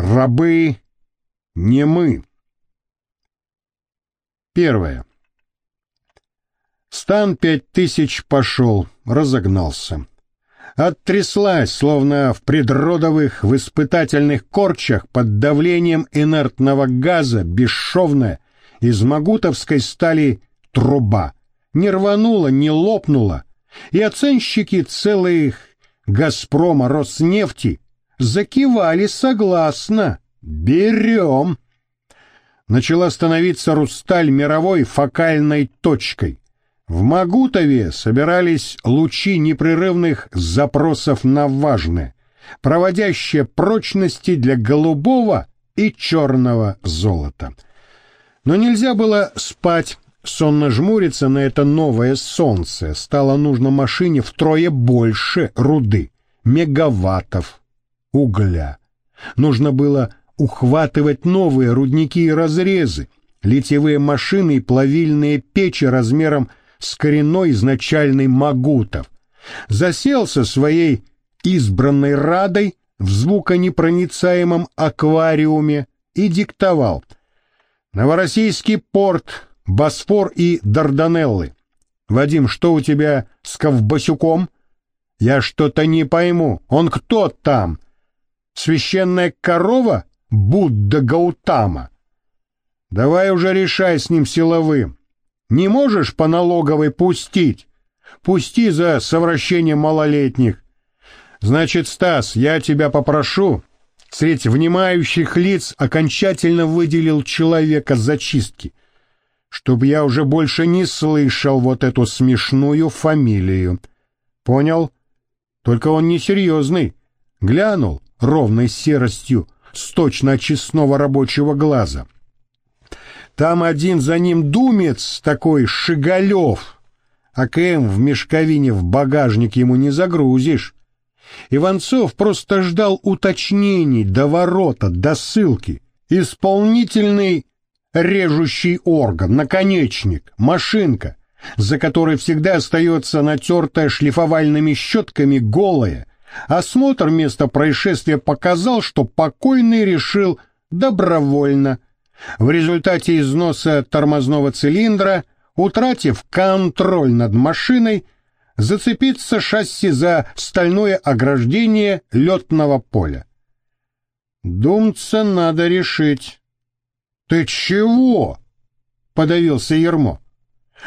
Рабы не мы. Первое. Стан пять тысяч пошел, разогнался. Оттряслась, словно в предродовых, в испытательных корчах под давлением инертного газа, бесшовная, из магутовской стали труба. Не рванула, не лопнула, и оценщики целых «Газпрома», «Роснефти» закивали согласно. «Берем!» Начала становиться Русталь мировой фокальной точкой. В Магутове собирались лучи непрерывных запросов на важное, проводящие прочности для голубого и черного золота. Но нельзя было спать, сонно жмуриться на это новое солнце. Стало нужно машине втрое больше руды, мегаваттов, угля. Нужно было ухватывать новые рудники и разрезы, литьевые машины и плавильные печи размером с коренной изначальный Магутов, засел со своей избранной радой в звуконепроницаемом аквариуме и диктовал «Новороссийский порт, Босфор и Дарданеллы. Вадим, что у тебя с Ковбасюком? Я что-то не пойму. Он кто там? Священная корова? Будда Гаутама?» Давай уже решай с ним силовым. Не можешь по налоговой пустить? Пусти за совращением малолетних. Значит, Стас, я тебя попрошу, среди внимающих лиц окончательно выделил человека зачистки, чтобы я уже больше не слышал вот эту смешную фамилию. Понял? Только он несерьезный. Глянул ровной серостью с точно честного рабочего глаза — там один за ним думец такой Шигалев. А КМ в мешковине в багажник ему не загрузишь. Иванцов просто ждал уточнений до ворота, до ссылки. Исполнительный режущий орган, наконечник, машинка, за которой всегда остается натертая шлифовальными щетками голая. Осмотр места происшествия показал, что покойный решил добровольно – в результате износа тормозного цилиндра, утратив контроль над машиной, зацепиться шасси за стальное ограждение летного поля. «Думца надо решить». «Ты чего?» — подавился Ермо.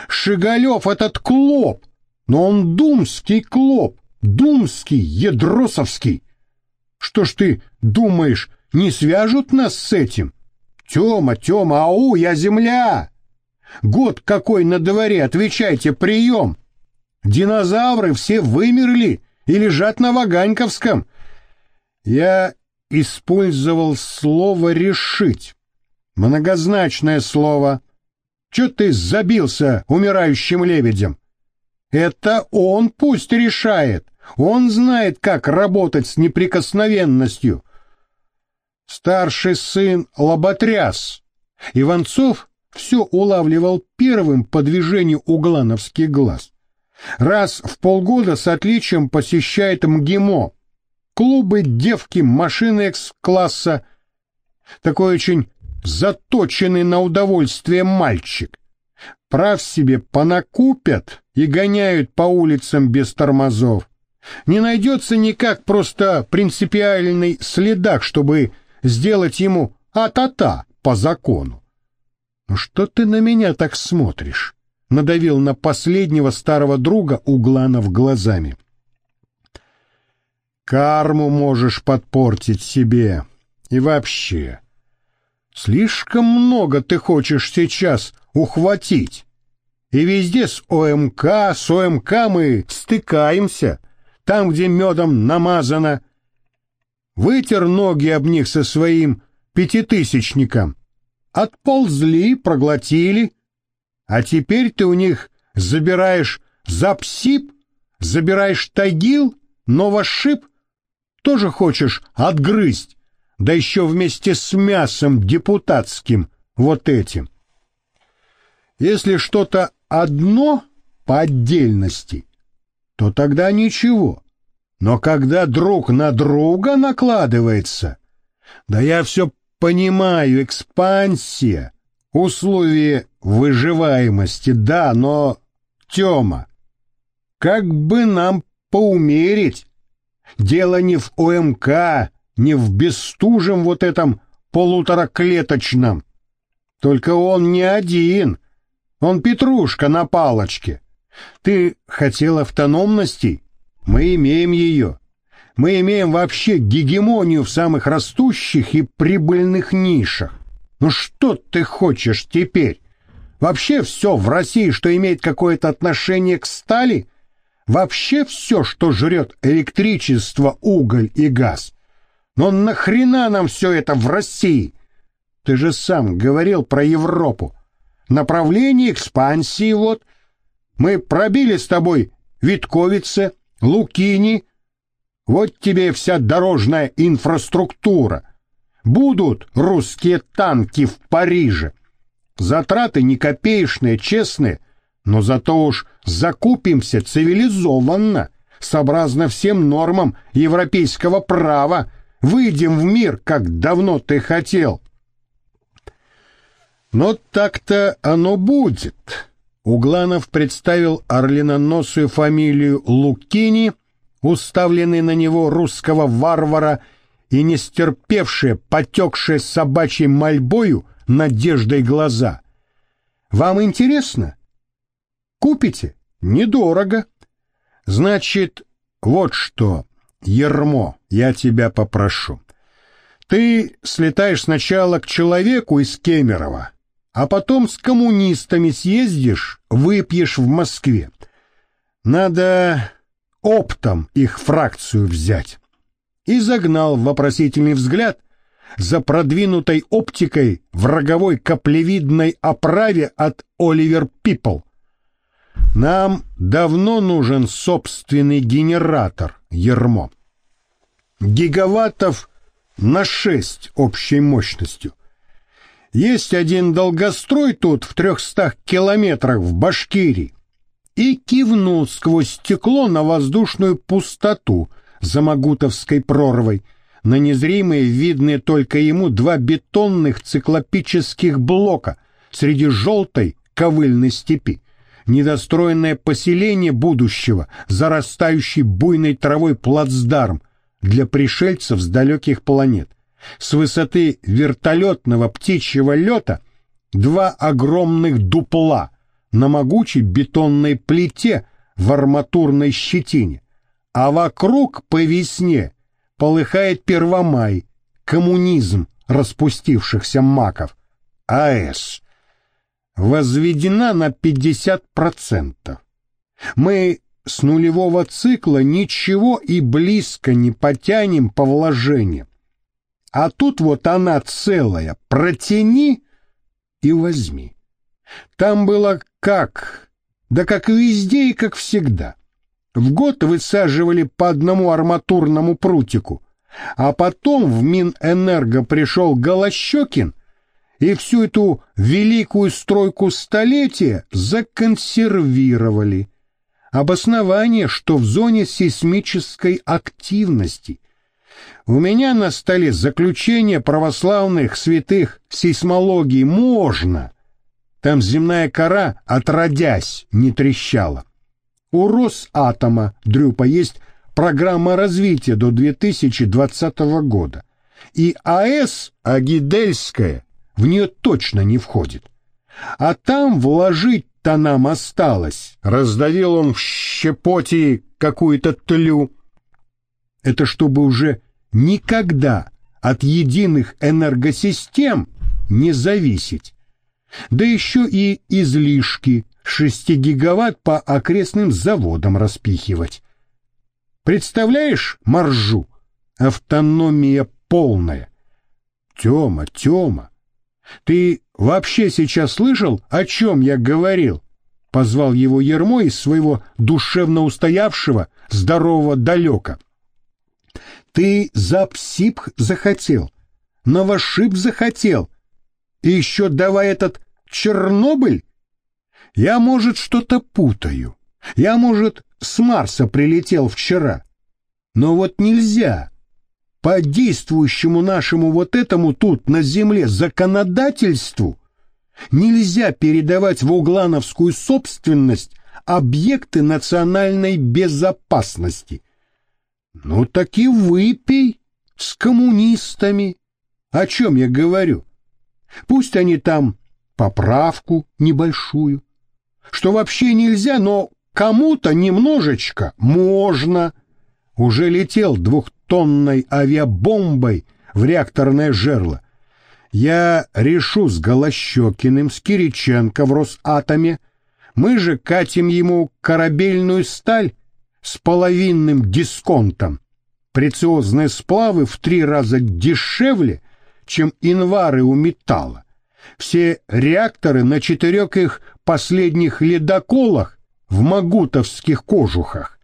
«Шигалев этот клоп, но он думский клоп, думский, ядросовский. Что ж ты думаешь, не свяжут нас с этим?» Тёма, Тёма, ау, я земля! Год какой на дворе, отвечайте, прием! Динозавры все вымерли и лежат на Ваганьковском. Я использовал слово «решить». Многозначное слово. Чё ты забился умирающим лебедем? Это он пусть решает. Он знает, как работать с неприкосновенностью. Старший сын лоботряс. Иванцов все улавливал первым по движению углановских глаз. Раз в полгода с отличием посещает МГИМО. Клубы, девки, машины Экс-класса. Такой очень заточенный на удовольствие мальчик. Прав себе понакупят и гоняют по улицам без тормозов. Не найдется никак просто принципиальный следак, чтобы сделать ему а-та-та по закону. «Ну что ты на меня так смотришь?» — надавил на последнего старого друга Угланов глазами. «Карму можешь подпортить себе. И вообще, слишком много ты хочешь сейчас ухватить. И везде с ОМК, с ОМК мы стыкаемся, там, где медом намазано, вытер ноги об них со своим пятитысячником. Отползли, проглотили. А теперь ты у них забираешь запсип, забираешь тагил, новошип, тоже хочешь отгрызть, да еще вместе с мясом депутатским, вот этим. Если что-то одно по отдельности, то тогда ничего. Но когда друг на друга накладывается, Да я все понимаю, экспансия, условия выживаемости, да, но, Тёма, как бы нам поумерить? Дело не в ОМК, не в бестужем вот этом полутораклеточном. Только он не один, он Петрушка на палочке. Ты хотел автономности? Мы имеем ее. Мы имеем вообще гегемонию в самых растущих и прибыльных нишах. Ну что ты хочешь теперь? Вообще все в России, что имеет какое-то отношение к стали? Вообще все, что жрет электричество, уголь и газ. Но нахрена нам все это в России? Ты же сам говорил про Европу. Направление экспансии вот. Мы пробили с тобой Витковице, Лукини. Вот тебе вся дорожная инфраструктура. Будут русские танки в Париже. Затраты не копеечные, честные, но зато уж закупимся цивилизованно, сообразно всем нормам европейского права, выйдем в мир, как давно ты хотел. Но так-то оно будет. Угланов представил орлиноносую фамилию Лукини, уставленный на него русского варвара и не стерпевшие, потекшие собачьей мольбою надеждой глаза. «Вам интересно? Купите? Недорого. Значит, вот что, Ермо, я тебя попрошу. Ты слетаешь сначала к человеку из Кемерово, а потом с коммунистами съездишь, выпьешь в Москве. Надо оптом их фракцию взять. И загнал вопросительный взгляд за продвинутой оптикой в роговой каплевидной оправе от Оливер Пипл. Нам давно нужен собственный генератор, Ермо. Гигаваттов на шесть общей мощностью. Есть один долгострой тут в трехстах километрах в Башкирии. И кивнул сквозь стекло на воздушную пустоту за Магутовской прорвой, на незримые, видные только ему, два бетонных циклопических блока среди желтой ковыльной степи. Недостроенное поселение будущего, зарастающий буйной травой плацдарм для пришельцев с далеких планет — с высоты вертолетного птичьего лета два огромных дупла на могучей бетонной плите в арматурной щетине, а вокруг по весне полыхает Первомай, коммунизм распустившихся маков, АЭС, возведена на 50%. Мы с нулевого цикла ничего и близко не потянем по вложениям. А тут вот она целая, протяни и возьми. Там было как, да как везде и как всегда. В год высаживали по одному арматурному прутику, а потом в Минэнерго пришел Голощекин и всю эту великую стройку столетия законсервировали. Обоснование, что в зоне сейсмической активности у меня на столе заключение православных святых сейсмологии можно. Там земная кора, отродясь, не трещала. У Росатома, Дрюпа, есть программа развития до 2020 года. И АЭС Агидельская в нее точно не входит. А там вложить-то нам осталось. Раздавил он в щепоте какую-то тлю. Это чтобы уже никогда от единых энергосистем не зависеть. Да еще и излишки 6 гигаватт по окрестным заводам распихивать. Представляешь маржу? Автономия полная. Тёма, Тёма, ты вообще сейчас слышал, о чем я говорил? Позвал его Ермо из своего душевно устоявшего, здорового далека. Ты запсип захотел, новошип захотел, и еще давай этот Чернобыль? Я, может, что-то путаю. Я, может, с Марса прилетел вчера. Но вот нельзя. по действующему нашему вот этому тут на земле законодательству нельзя передавать в углановскую собственность объекты национальной безопасности. Ну так и выпей с коммунистами. О чем я говорю? Пусть они там поправку небольшую, что вообще нельзя, но кому-то немножечко можно. Уже летел двух тонной авиабомбой в реакторное жерло. Я решу с Голощекиным, с Кириченко в Росатоме. Мы же катим ему корабельную сталь с половинным дисконтом. Прециозные сплавы в три раза дешевле, чем инвары у металла. Все реакторы на четырех их последних ледоколах в магутовских кожухах.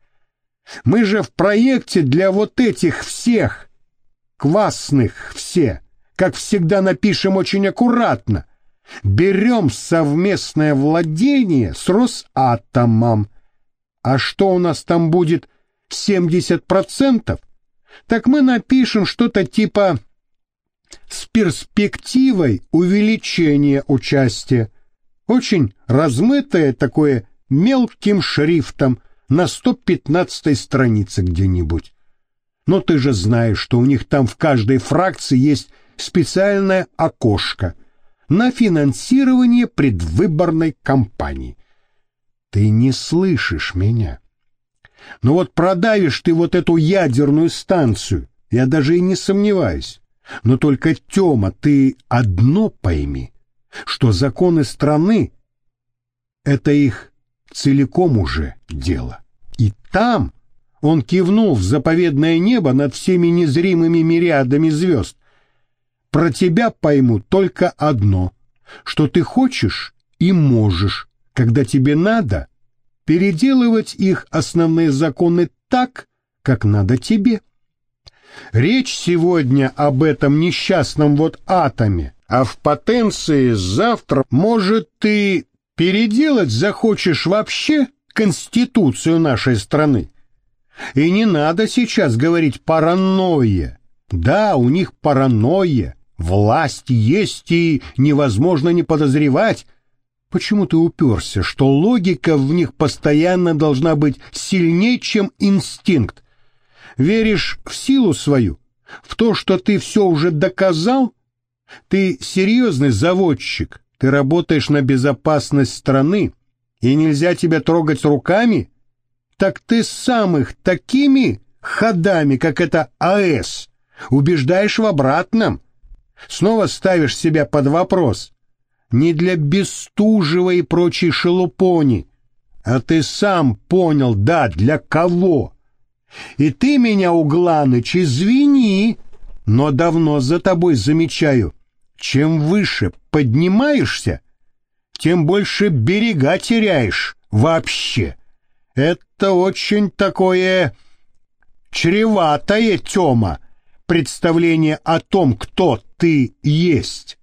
Мы же в проекте для вот этих всех, квасных все, как всегда напишем очень аккуратно. Берем совместное владение с Росатомом. А что у нас там будет 70%? Так мы напишем что-то типа с перспективой увеличения участия. Очень размытое такое мелким шрифтом на 115 странице где-нибудь. Но ты же знаешь, что у них там в каждой фракции есть специальное окошко на финансирование предвыборной кампании. Ты не слышишь меня. Но вот продавишь ты вот эту ядерную станцию, я даже и не сомневаюсь. Но только, Тёма, ты одно пойми, что законы страны — это их целиком уже дело. И там он кивнул в заповедное небо над всеми незримыми мириадами звезд. Про тебя пойму только одно, что ты хочешь и можешь, когда тебе надо, переделывать их основные законы так, как надо тебе. Речь сегодня об этом несчастном вот атоме, а в потенции завтра, может, ты переделать захочешь вообще конституцию нашей страны. И не надо сейчас говорить паранойя. Да, у них паранойя, власть есть и невозможно не подозревать. Почему ты уперся, что логика в них постоянно должна быть сильнее, чем инстинкт? Веришь в силу свою? В то, что ты все уже доказал? Ты серьезный заводчик, ты работаешь на безопасность страны, и нельзя тебя трогать руками? Так ты сам их такими ходами, как это АЭС, убеждаешь в обратном. Снова ставишь себя под вопрос. Не для Бестужева и прочей шелупони, а ты сам понял, да, для кого. И ты меня, Угланыч, извини, но давно за тобой замечаю, чем выше поднимаешься, тем больше берега теряешь вообще. Это очень такое чреватое, Тёма, представление о том, кто ты есть.